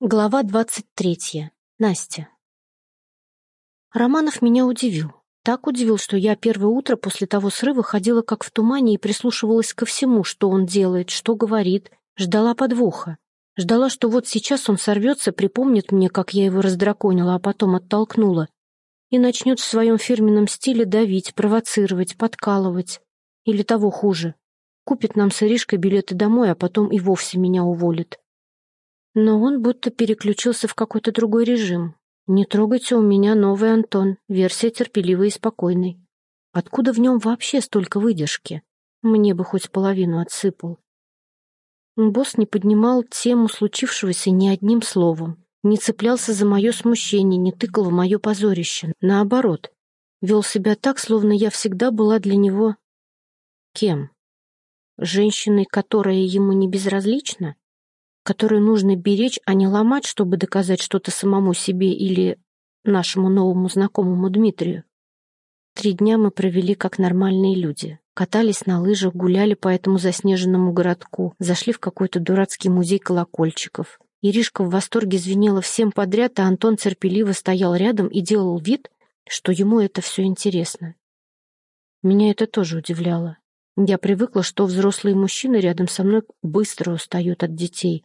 Глава двадцать третья. Настя. Романов меня удивил. Так удивил, что я первое утро после того срыва ходила как в тумане и прислушивалась ко всему, что он делает, что говорит, ждала подвоха. Ждала, что вот сейчас он сорвется, припомнит мне, как я его раздраконила, а потом оттолкнула, и начнет в своем фирменном стиле давить, провоцировать, подкалывать. Или того хуже. Купит нам с Иришкой билеты домой, а потом и вовсе меня уволит. Но он будто переключился в какой-то другой режим. «Не трогайте у меня новый Антон, версия терпеливой и спокойной. Откуда в нем вообще столько выдержки? Мне бы хоть половину отсыпал». Босс не поднимал тему случившегося ни одним словом, не цеплялся за мое смущение, не тыкал в мое позорище. Наоборот, вел себя так, словно я всегда была для него... Кем? Женщиной, которая ему не безразлична? Которую нужно беречь, а не ломать, чтобы доказать что-то самому себе или нашему новому знакомому Дмитрию. Три дня мы провели как нормальные люди. Катались на лыжах, гуляли по этому заснеженному городку, зашли в какой-то дурацкий музей колокольчиков. Иришка в восторге звенела всем подряд, а Антон терпеливо стоял рядом и делал вид, что ему это все интересно. Меня это тоже удивляло. Я привыкла, что взрослые мужчины рядом со мной быстро устают от детей,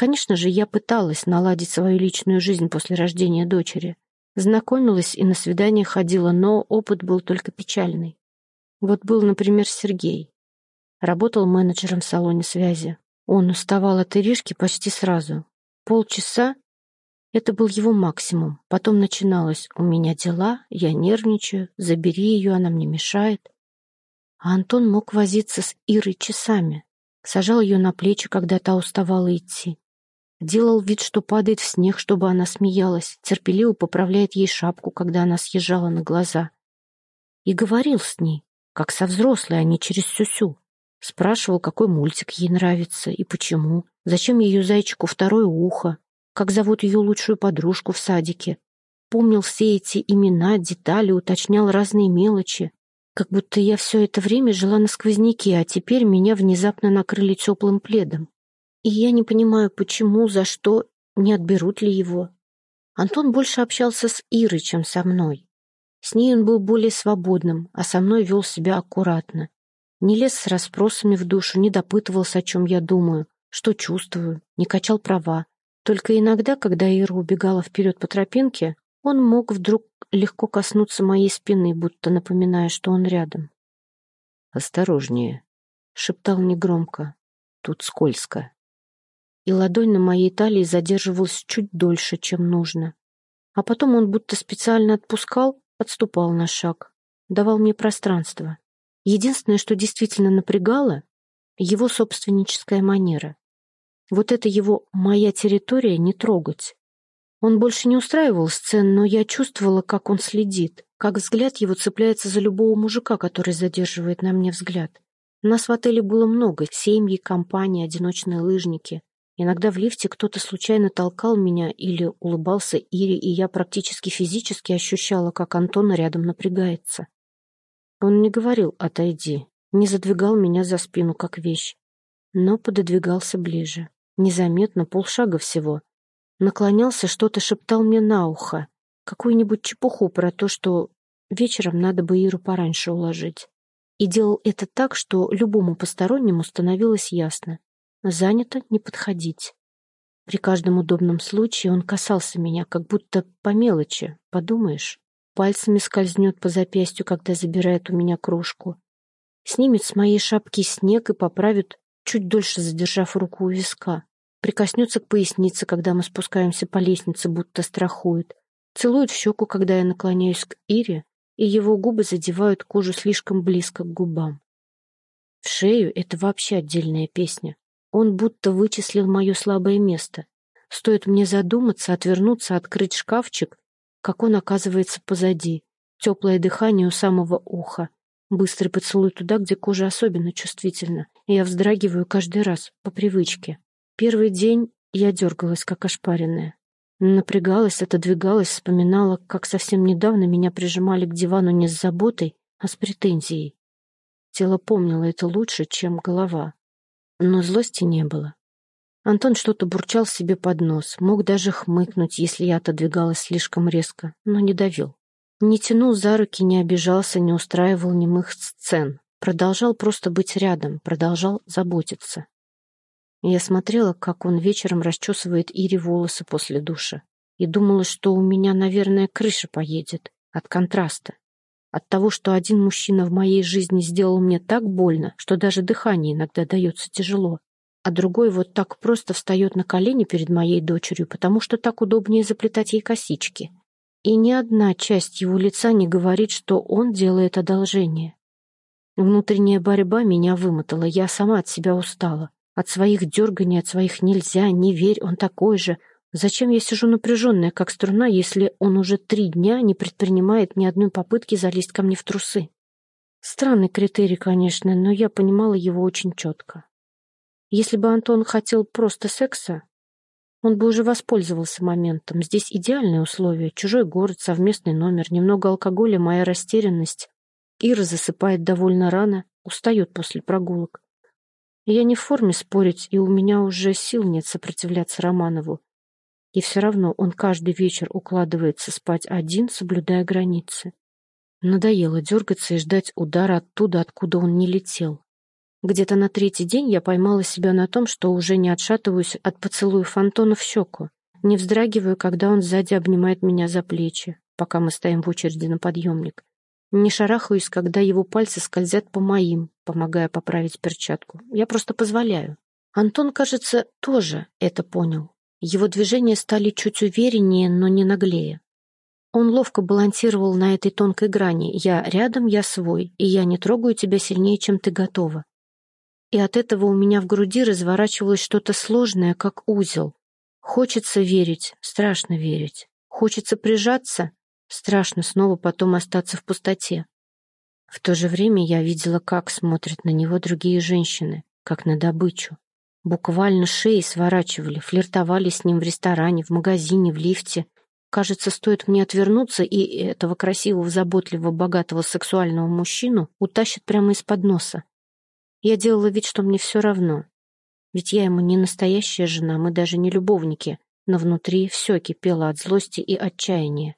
Конечно же, я пыталась наладить свою личную жизнь после рождения дочери. Знакомилась и на свидания ходила, но опыт был только печальный. Вот был, например, Сергей. Работал менеджером в салоне связи. Он уставал от Иришки почти сразу. Полчаса — это был его максимум. Потом начиналось «У меня дела, я нервничаю, забери ее, она мне мешает». А Антон мог возиться с Ирой часами. Сажал ее на плечи, когда та уставала идти. Делал вид, что падает в снег, чтобы она смеялась, терпеливо поправляет ей шапку, когда она съезжала на глаза. И говорил с ней, как со взрослой, а не через сюсю. Спрашивал, какой мультик ей нравится и почему, зачем ее зайчику второе ухо, как зовут ее лучшую подружку в садике. Помнил все эти имена, детали, уточнял разные мелочи. Как будто я все это время жила на сквозняке, а теперь меня внезапно накрыли теплым пледом. И я не понимаю, почему, за что, не отберут ли его. Антон больше общался с Ирой, чем со мной. С ней он был более свободным, а со мной вел себя аккуратно. Не лез с расспросами в душу, не допытывался, о чем я думаю, что чувствую, не качал права. Только иногда, когда Ира убегала вперед по тропинке, он мог вдруг легко коснуться моей спины, будто напоминая, что он рядом. «Осторожнее», — шептал негромко. «Тут скользко» и ладонь на моей талии задерживалась чуть дольше, чем нужно. А потом он будто специально отпускал, отступал на шаг, давал мне пространство. Единственное, что действительно напрягало — его собственническая манера. Вот это его «моя территория» не трогать. Он больше не устраивал сцен, но я чувствовала, как он следит, как взгляд его цепляется за любого мужика, который задерживает на мне взгляд. Нас в отеле было много — семьи, компании, одиночные лыжники. Иногда в лифте кто-то случайно толкал меня или улыбался Ире, и я практически физически ощущала, как Антон рядом напрягается. Он не говорил «отойди», не задвигал меня за спину, как вещь, но пододвигался ближе, незаметно, полшага всего. Наклонялся, что-то шептал мне на ухо, какую-нибудь чепуху про то, что вечером надо бы Иру пораньше уложить. И делал это так, что любому постороннему становилось ясно. Занято не подходить. При каждом удобном случае он касался меня, как будто по мелочи, подумаешь. Пальцами скользнет по запястью, когда забирает у меня кружку. Снимет с моей шапки снег и поправит, чуть дольше задержав руку у виска. Прикоснется к пояснице, когда мы спускаемся по лестнице, будто страхует. Целует в щеку, когда я наклоняюсь к Ире, и его губы задевают кожу слишком близко к губам. В шею — это вообще отдельная песня. Он будто вычислил мое слабое место. Стоит мне задуматься, отвернуться, открыть шкафчик, как он оказывается позади. Теплое дыхание у самого уха. Быстрый поцелуй туда, где кожа особенно чувствительна. И я вздрагиваю каждый раз, по привычке. Первый день я дергалась, как ошпаренная. Напрягалась, отодвигалась, вспоминала, как совсем недавно меня прижимали к дивану не с заботой, а с претензией. Тело помнило это лучше, чем голова. Но злости не было. Антон что-то бурчал себе под нос, мог даже хмыкнуть, если я отодвигалась слишком резко, но не давил. Не тянул за руки, не обижался, не устраивал немых сцен. Продолжал просто быть рядом, продолжал заботиться. Я смотрела, как он вечером расчесывает Ире волосы после душа, и думала, что у меня, наверное, крыша поедет от контраста. От того, что один мужчина в моей жизни сделал мне так больно, что даже дыхание иногда дается тяжело, а другой вот так просто встает на колени перед моей дочерью, потому что так удобнее заплетать ей косички. И ни одна часть его лица не говорит, что он делает одолжение. Внутренняя борьба меня вымотала, я сама от себя устала. От своих дерганий, от своих нельзя, не верь, он такой же. Зачем я сижу напряженная, как струна, если он уже три дня не предпринимает ни одной попытки залезть ко мне в трусы? Странный критерий, конечно, но я понимала его очень четко. Если бы Антон хотел просто секса, он бы уже воспользовался моментом. Здесь идеальные условия. Чужой город, совместный номер, немного алкоголя, моя растерянность. Ира засыпает довольно рано, устает после прогулок. Я не в форме спорить, и у меня уже сил нет сопротивляться Романову. И все равно он каждый вечер укладывается спать один, соблюдая границы. Надоело дергаться и ждать удара оттуда, откуда он не летел. Где-то на третий день я поймала себя на том, что уже не отшатываюсь от поцелуя Фантона в щеку, не вздрагиваю, когда он сзади обнимает меня за плечи, пока мы стоим в очереди на подъемник. Не шарахаюсь, когда его пальцы скользят по моим, помогая поправить перчатку. Я просто позволяю. Антон, кажется, тоже это понял. Его движения стали чуть увереннее, но не наглее. Он ловко балансировал на этой тонкой грани. Я рядом, я свой, и я не трогаю тебя сильнее, чем ты готова и от этого у меня в груди разворачивалось что-то сложное, как узел. Хочется верить, страшно верить. Хочется прижаться, страшно снова потом остаться в пустоте. В то же время я видела, как смотрят на него другие женщины, как на добычу. Буквально шеи сворачивали, флиртовали с ним в ресторане, в магазине, в лифте. Кажется, стоит мне отвернуться, и этого красивого, заботливого, богатого сексуального мужчину утащат прямо из-под носа. Я делала вид, что мне все равно. Ведь я ему не настоящая жена, мы даже не любовники, но внутри все кипело от злости и отчаяния.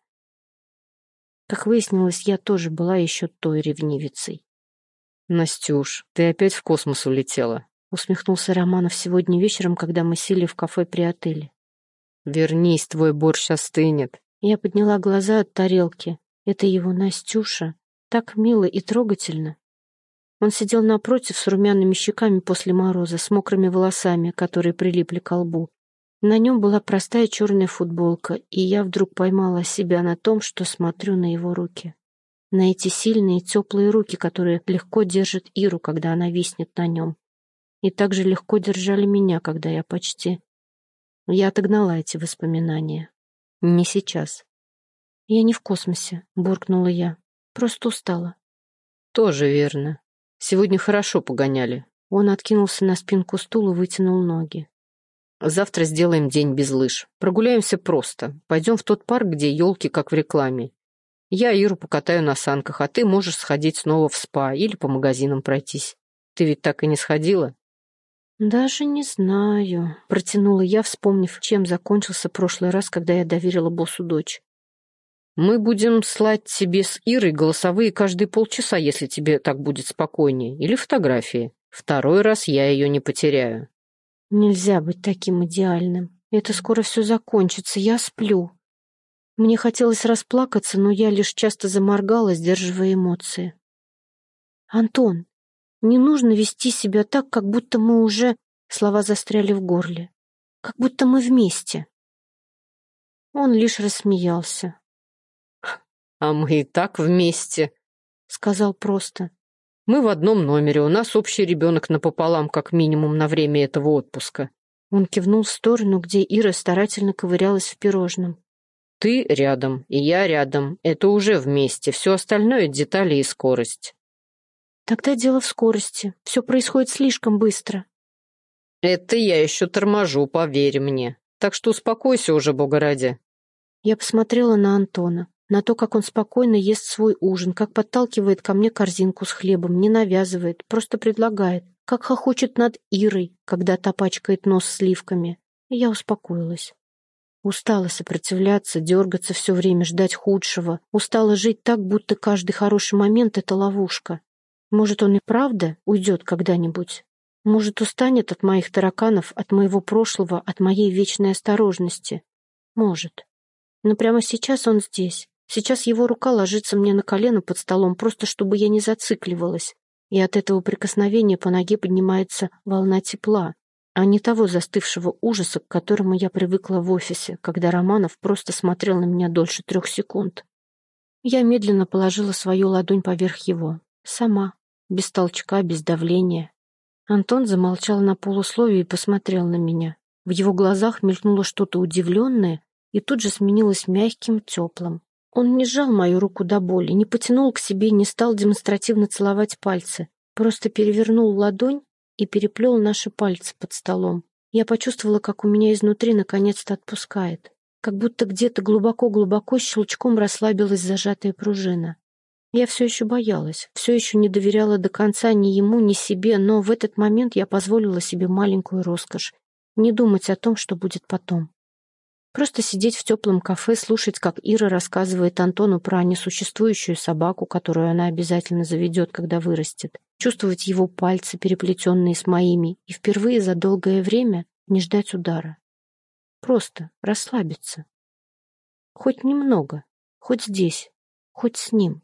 Как выяснилось, я тоже была еще той ревнивицей. «Настюш, ты опять в космос улетела?» Усмехнулся Романов сегодня вечером, когда мы сели в кафе при отеле. «Вернись, твой борщ остынет». Я подняла глаза от тарелки. Это его Настюша. Так мило и трогательно. Он сидел напротив с румяными щеками после мороза, с мокрыми волосами, которые прилипли к лбу. На нем была простая черная футболка, и я вдруг поймала себя на том, что смотрю на его руки. На эти сильные теплые руки, которые легко держат Иру, когда она виснет на нем. И также легко держали меня, когда я почти... Я отогнала эти воспоминания. Не сейчас. «Я не в космосе», — буркнула я. «Просто устала». «Тоже верно», Сегодня хорошо погоняли. Он откинулся на спинку стула, вытянул ноги. Завтра сделаем день без лыж. Прогуляемся просто. Пойдем в тот парк, где елки, как в рекламе. Я Иру покатаю на санках, а ты можешь сходить снова в спа или по магазинам пройтись. Ты ведь так и не сходила? «Даже не знаю», — протянула я, вспомнив, чем закончился прошлый раз, когда я доверила боссу дочь. Мы будем слать тебе с Ирой голосовые каждые полчаса, если тебе так будет спокойнее, или фотографии. Второй раз я ее не потеряю. Нельзя быть таким идеальным. Это скоро все закончится, я сплю. Мне хотелось расплакаться, но я лишь часто заморгала, сдерживая эмоции. «Антон, не нужно вести себя так, как будто мы уже...» Слова застряли в горле. «Как будто мы вместе». Он лишь рассмеялся. «А мы и так вместе», — сказал просто. «Мы в одном номере, у нас общий ребенок напополам, как минимум, на время этого отпуска». Он кивнул в сторону, где Ира старательно ковырялась в пирожном. «Ты рядом, и я рядом. Это уже вместе. Все остальное — детали и скорость». «Тогда дело в скорости. Все происходит слишком быстро». «Это я еще торможу, поверь мне. Так что успокойся уже, бога ради». Я посмотрела на Антона на то, как он спокойно ест свой ужин, как подталкивает ко мне корзинку с хлебом, не навязывает, просто предлагает, как хохочет над Ирой, когда та пачкает нос сливками. И я успокоилась. Устала сопротивляться, дергаться все время, ждать худшего. Устала жить так, будто каждый хороший момент — это ловушка. Может, он и правда уйдет когда-нибудь? Может, устанет от моих тараканов, от моего прошлого, от моей вечной осторожности? Может. Но прямо сейчас он здесь. Сейчас его рука ложится мне на колено под столом, просто чтобы я не зацикливалась. И от этого прикосновения по ноге поднимается волна тепла, а не того застывшего ужаса, к которому я привыкла в офисе, когда Романов просто смотрел на меня дольше трех секунд. Я медленно положила свою ладонь поверх его. Сама. Без толчка, без давления. Антон замолчал на полусловие и посмотрел на меня. В его глазах мелькнуло что-то удивленное и тут же сменилось мягким, теплым. Он не сжал мою руку до боли, не потянул к себе, не стал демонстративно целовать пальцы, просто перевернул ладонь и переплел наши пальцы под столом. Я почувствовала, как у меня изнутри наконец-то отпускает, как будто где-то глубоко-глубоко щелчком расслабилась зажатая пружина. Я все еще боялась, все еще не доверяла до конца ни ему, ни себе, но в этот момент я позволила себе маленькую роскошь — не думать о том, что будет потом. Просто сидеть в теплом кафе, слушать, как Ира рассказывает Антону про несуществующую собаку, которую она обязательно заведет, когда вырастет. Чувствовать его пальцы, переплетенные с моими, и впервые за долгое время не ждать удара. Просто расслабиться. Хоть немного, хоть здесь, хоть с ним.